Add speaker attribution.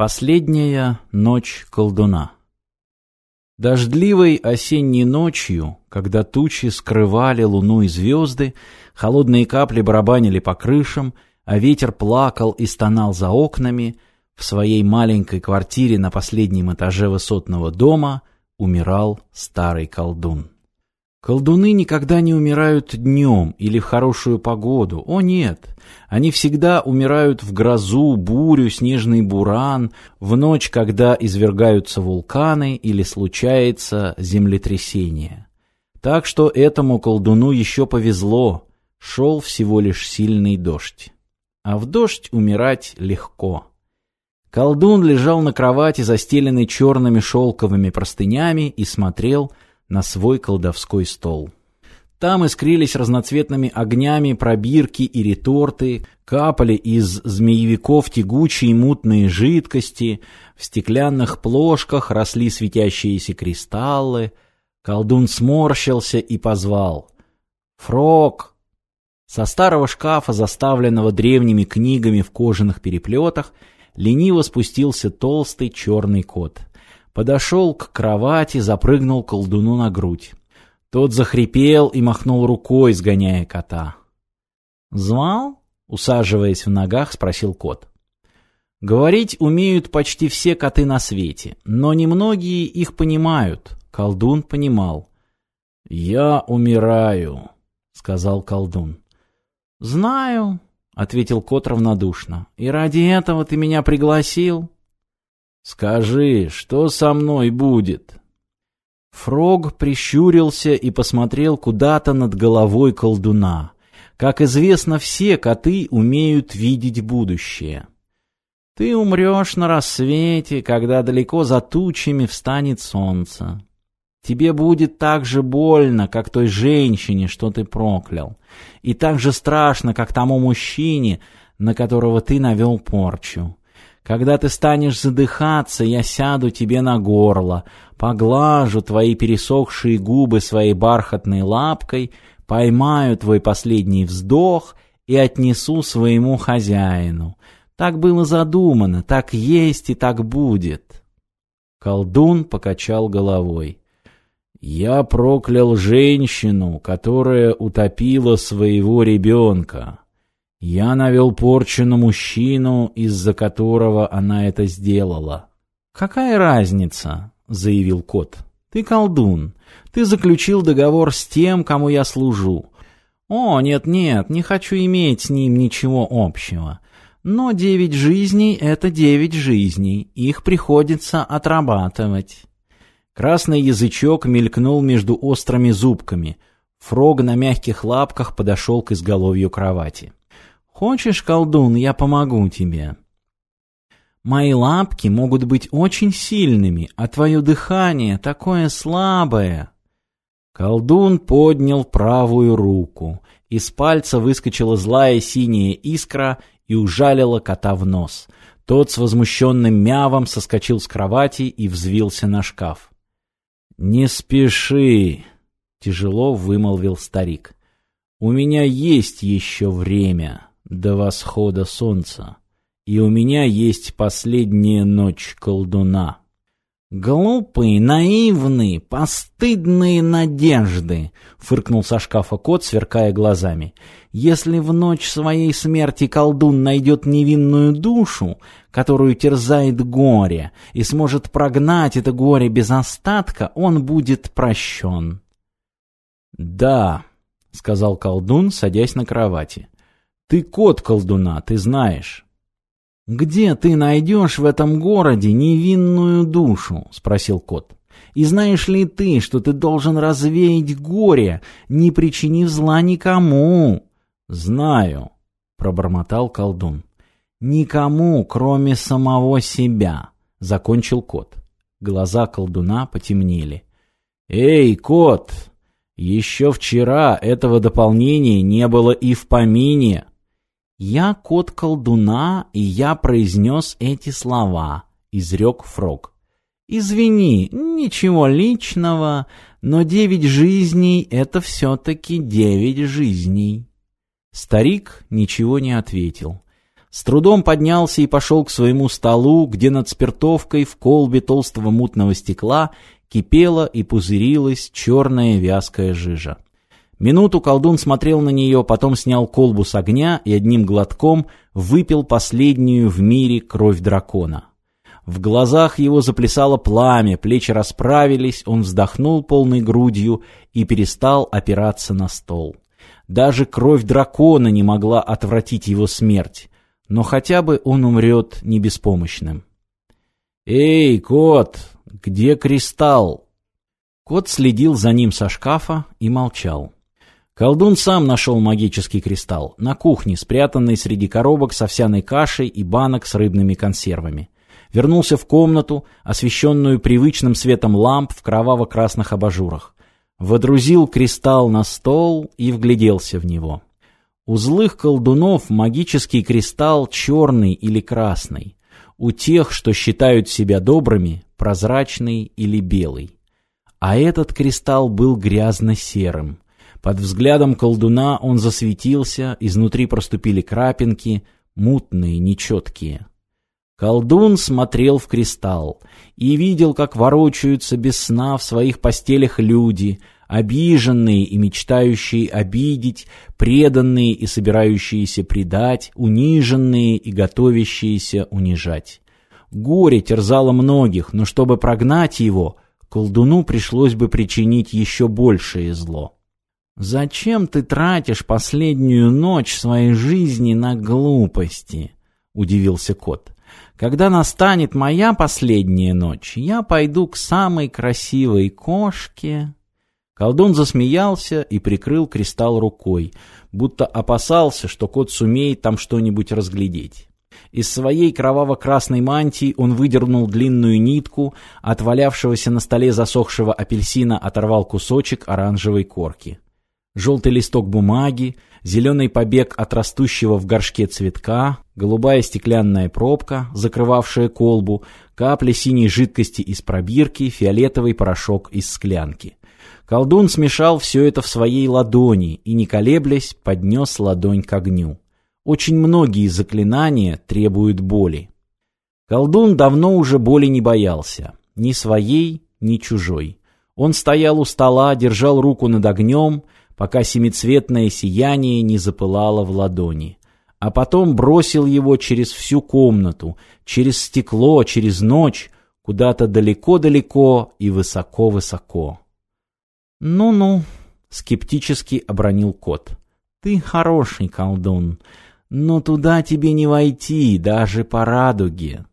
Speaker 1: Последняя ночь колдуна Дождливой осенней ночью, когда тучи скрывали луну и звезды, холодные капли барабанили по крышам, а ветер плакал и стонал за окнами, в своей маленькой квартире на последнем этаже высотного дома умирал старый колдун. Колдуны никогда не умирают днем или в хорошую погоду. О нет, они всегда умирают в грозу, бурю, снежный буран, в ночь, когда извергаются вулканы или случается землетрясение. Так что этому колдуну еще повезло, шел всего лишь сильный дождь. А в дождь умирать легко. Колдун лежал на кровати, застеленной черными шелковыми простынями, и смотрел – на свой колдовской стол. Там искрились разноцветными огнями пробирки и реторты, капали из змеевиков тягучие мутные жидкости, в стеклянных плошках росли светящиеся кристаллы. Колдун сморщился и позвал. «Фрок!» Со старого шкафа, заставленного древними книгами в кожаных переплетах, лениво спустился толстый черный кот — подошел к кровати, запрыгнул колдуну на грудь. Тот захрипел и махнул рукой, сгоняя кота. «Звал?» — усаживаясь в ногах, спросил кот. «Говорить умеют почти все коты на свете, но немногие их понимают». Колдун понимал. «Я умираю», — сказал колдун. «Знаю», — ответил кот равнодушно. «И ради этого ты меня пригласил?» «Скажи, что со мной будет?» Фрог прищурился и посмотрел куда-то над головой колдуна. Как известно, все коты умеют видеть будущее. Ты умрешь на рассвете, когда далеко за тучами встанет солнце. Тебе будет так же больно, как той женщине, что ты проклял, и так же страшно, как тому мужчине, на которого ты навел порчу. Когда ты станешь задыхаться, я сяду тебе на горло, поглажу твои пересохшие губы своей бархатной лапкой, поймаю твой последний вздох и отнесу своему хозяину. Так было задумано, так есть и так будет. Колдун покачал головой. Я проклял женщину, которая утопила своего ребенка. Я навел порчу на мужчину, из-за которого она это сделала. «Какая разница?» — заявил кот. «Ты колдун. Ты заключил договор с тем, кому я служу. О, нет-нет, не хочу иметь с ним ничего общего. Но девять жизней — это девять жизней. Их приходится отрабатывать». Красный язычок мелькнул между острыми зубками. Фрог на мягких лапках подошел к изголовью кровати. Хочешь, колдун, я помогу тебе. Мои лапки могут быть очень сильными, а твое дыхание такое слабое. Колдун поднял правую руку. Из пальца выскочила злая синяя искра и ужалила кота в нос. Тот с возмущенным мявом соскочил с кровати и взвился на шкаф. «Не спеши!» — тяжело вымолвил старик. «У меня есть еще время!» до восхода солнца, и у меня есть последняя ночь колдуна. Глупые, наивные, постыдные надежды, фыркнул со шкафа кот, сверкая глазами. Если в ночь своей смерти колдун найдет невинную душу, которую терзает горе, и сможет прогнать это горе без остатка, он будет прощен. Да, сказал колдун, садясь на кровати. Ты кот колдуна, ты знаешь. «Где ты найдешь в этом городе невинную душу?» — спросил кот. «И знаешь ли ты, что ты должен развеять горе, не причинив зла никому?» «Знаю», — пробормотал колдун. «Никому, кроме самого себя», — закончил кот. Глаза колдуна потемнели. «Эй, кот! Еще вчера этого дополнения не было и в помине!» «Я кот колдуна, и я произнес эти слова», — изрек Фрог. «Извини, ничего личного, но девять жизней — это все-таки девять жизней». Старик ничего не ответил. С трудом поднялся и пошел к своему столу, где над спиртовкой в колбе толстого мутного стекла кипела и пузырилась черная вязкая жижа. Минуту колдун смотрел на нее, потом снял колбу с огня и одним глотком выпил последнюю в мире кровь дракона. В глазах его заплясало пламя, плечи расправились, он вздохнул полной грудью и перестал опираться на стол. Даже кровь дракона не могла отвратить его смерть, но хотя бы он умрет не беспомощным. «Эй, кот, где кристалл?» Кот следил за ним со шкафа и молчал. Колдун сам нашел магический кристалл на кухне, спрятанный среди коробок с овсяной кашей и банок с рыбными консервами. Вернулся в комнату, освещенную привычным светом ламп в кроваво-красных абажурах. Водрузил кристалл на стол и вгляделся в него. У злых колдунов магический кристалл черный или красный. У тех, что считают себя добрыми, прозрачный или белый. А этот кристалл был грязно-серым – под взглядом колдуна он засветился, изнутри проступили крапинки, мутные, нечеткие. Колдун смотрел в кристалл и видел, как ворочаются без сна в своих постелях люди, обиженные и мечтающие обидеть, преданные и собирающиеся предать, униженные и готовящиеся унижать. Горе терзало многих, но чтобы прогнать его, колдуну пришлось бы причинить еще большее зло. Зачем ты тратишь последнюю ночь своей жизни на глупости? удивился кот. Когда настанет моя последняя ночь, я пойду к самой красивой кошке. Колдун засмеялся и прикрыл кристалл рукой, будто опасался, что кот сумеет там что-нибудь разглядеть. Из своей кроваво-красной мантии он выдернул длинную нитку, отвалявшегося на столе засохшего апельсина оторвал кусочек оранжевой корки желтый листок бумаги, зеленый побег от растущего в горшке цветка, голубая стеклянная пробка, закрывавшая колбу, капля синей жидкости из пробирки, фиолетовый порошок из склянки. Колдун смешал все это в своей ладони и, не колеблясь, поднес ладонь к огню. Очень многие заклинания требуют боли. Колдун давно уже боли не боялся, ни своей, ни чужой. Он стоял у стола, держал руку над огнем, пока семицветное сияние не запылало в ладони. А потом бросил его через всю комнату, через стекло, через ночь, куда-то далеко-далеко и высоко-высоко. «Ну-ну», — скептически обронил кот, — «ты хороший колдун, но туда тебе не войти, даже по радуге,